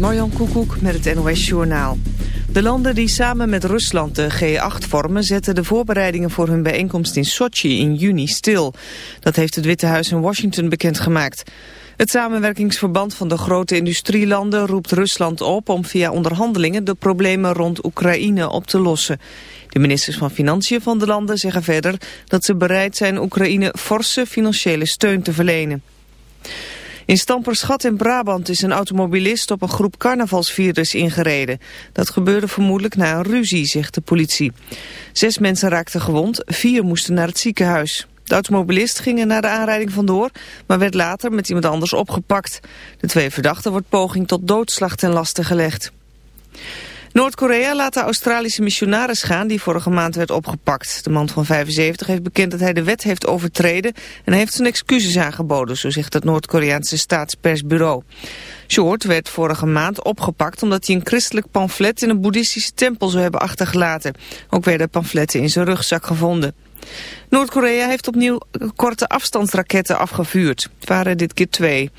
Marjan Koekoek met het NOS Journaal. De landen die samen met Rusland de G8 vormen... zetten de voorbereidingen voor hun bijeenkomst in Sochi in juni stil. Dat heeft het Witte Huis in Washington bekendgemaakt. Het samenwerkingsverband van de grote industrielanden roept Rusland op... om via onderhandelingen de problemen rond Oekraïne op te lossen. De ministers van Financiën van de landen zeggen verder... dat ze bereid zijn Oekraïne forse financiële steun te verlenen. In Stamperschat in Brabant is een automobilist op een groep carnavalsvierders ingereden. Dat gebeurde vermoedelijk na een ruzie, zegt de politie. Zes mensen raakten gewond, vier moesten naar het ziekenhuis. De automobilist ging er na de aanrijding vandoor, maar werd later met iemand anders opgepakt. De twee verdachten wordt poging tot doodslag ten laste gelegd. Noord-Korea laat de Australische missionaris gaan die vorige maand werd opgepakt. De man van 75 heeft bekend dat hij de wet heeft overtreden en heeft zijn excuses aangeboden, zo zegt het Noord-Koreaanse staatspersbureau. Short werd vorige maand opgepakt omdat hij een christelijk pamflet in een boeddhistische tempel zou hebben achtergelaten. Ook werden pamfletten in zijn rugzak gevonden. Noord-Korea heeft opnieuw korte afstandsraketten afgevuurd. Het waren dit keer twee.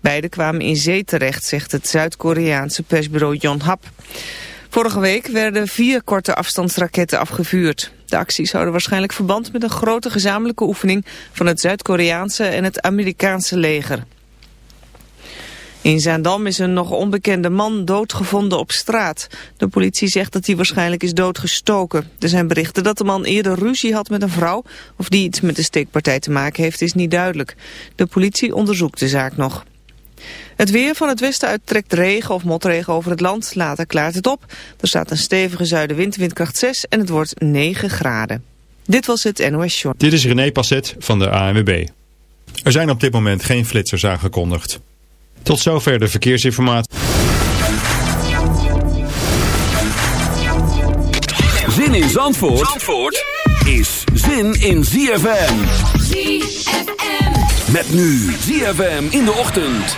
Beide kwamen in zee terecht, zegt het Zuid-Koreaanse persbureau Yonhap. Vorige week werden vier korte afstandsraketten afgevuurd. De acties houden waarschijnlijk verband met een grote gezamenlijke oefening van het Zuid-Koreaanse en het Amerikaanse leger. In Zaandam is een nog onbekende man doodgevonden op straat. De politie zegt dat hij waarschijnlijk is doodgestoken. Er zijn berichten dat de man eerder ruzie had met een vrouw. Of die iets met de steekpartij te maken heeft is niet duidelijk. De politie onderzoekt de zaak nog. Het weer van het westen uit trekt regen of motregen over het land. Later klaart het op. Er staat een stevige zuidenwind, windkracht 6 en het wordt 9 graden. Dit was het NOS Short. Dit is René Passet van de ANWB. Er zijn op dit moment geen flitsers aangekondigd. Tot zover de verkeersinformatie. Zin in Zandvoort, Zandvoort is zin in ZFM. ZFM. Met nu ZFM in de ochtend.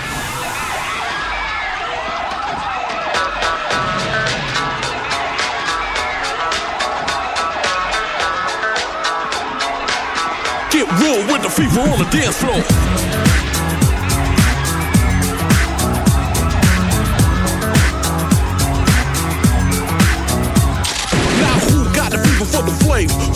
Get real with the fever on the dance floor. Now who got the fever for the flame?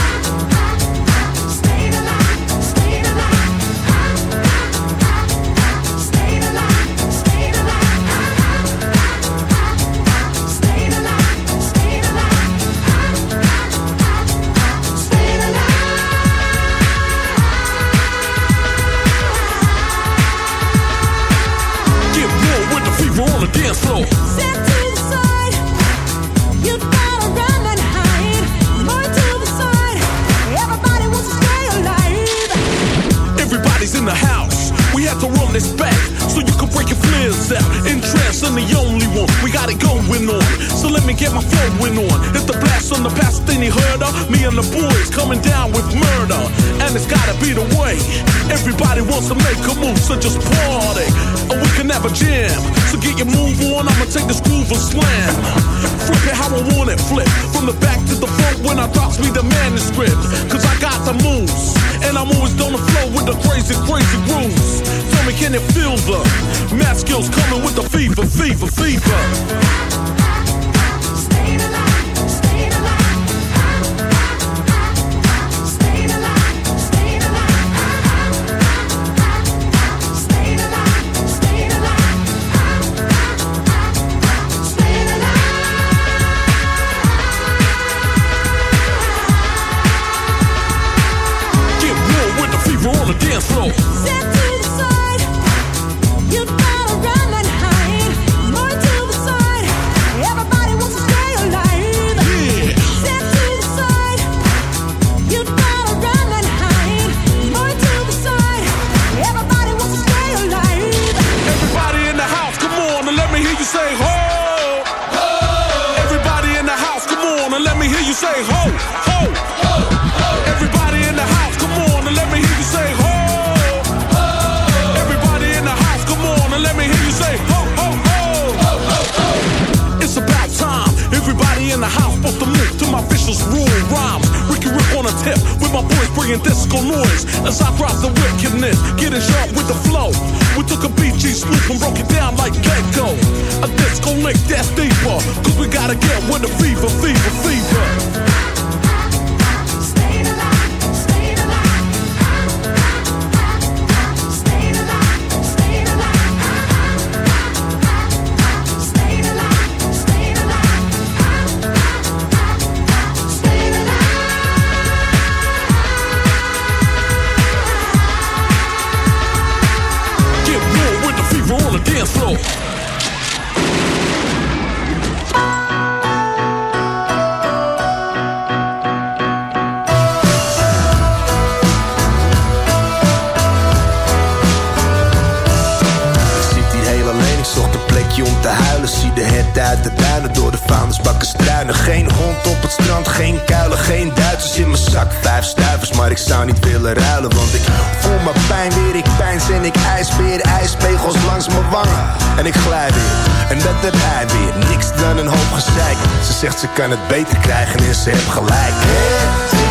Run this back so you can break your fears out. Interest in the only one. We got it going on. So let me get my flowing on. On the heard of. Me and the boys coming down with murder. And it's gotta be the way. Everybody wants to make a move, so just party. And we can have a jam. So get your move on. I'ma take this groove and slam. Flip it how I want it. Flip from the back to the front when I drops me the manuscript. Cause I got the moves. And I'm always on the flow with the crazy, crazy grooves. Tell me, can it feel the math skills coming with the fever, fever, fever? gotta get with the fever fever. kan het beter krijgen en ze hebben gelijk.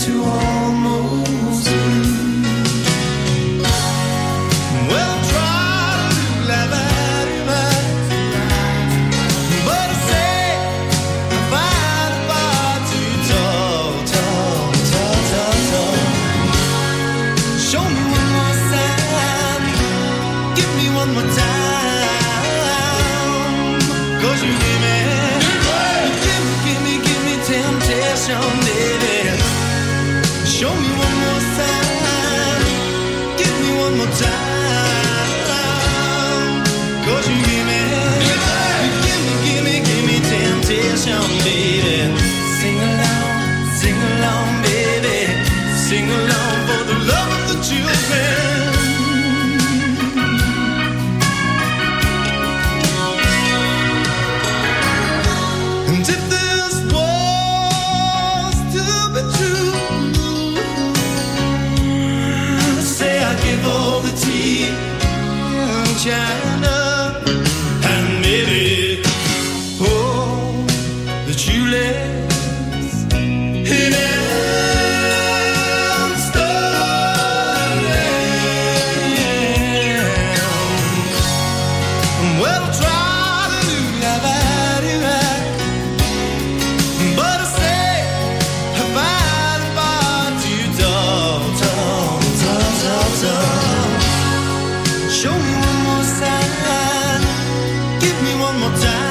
time,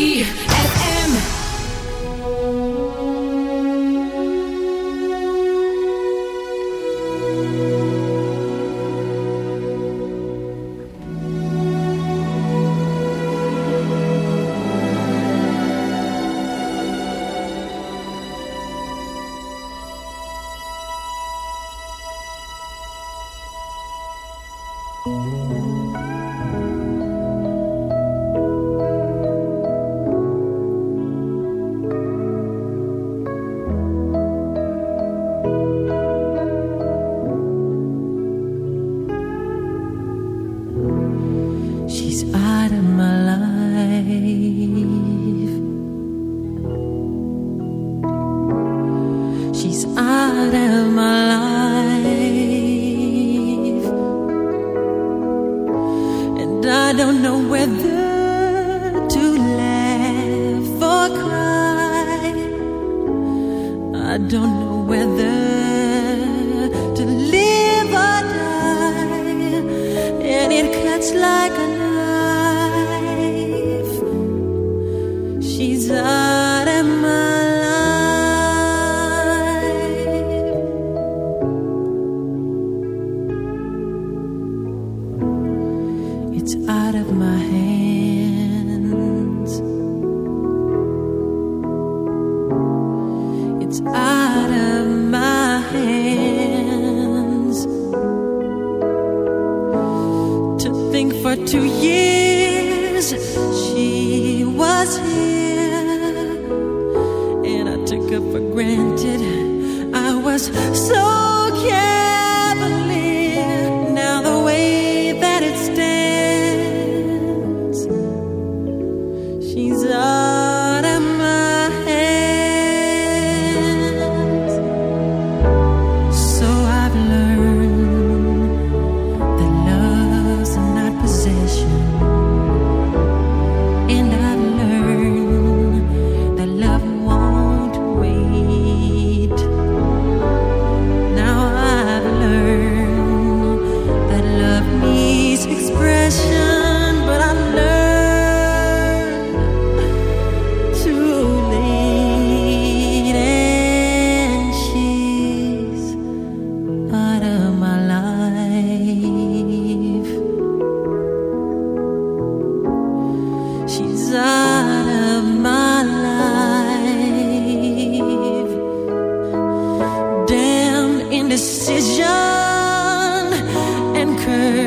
cry. I don't know whether.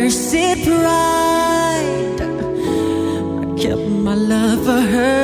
Cursed pride. I kept my love for her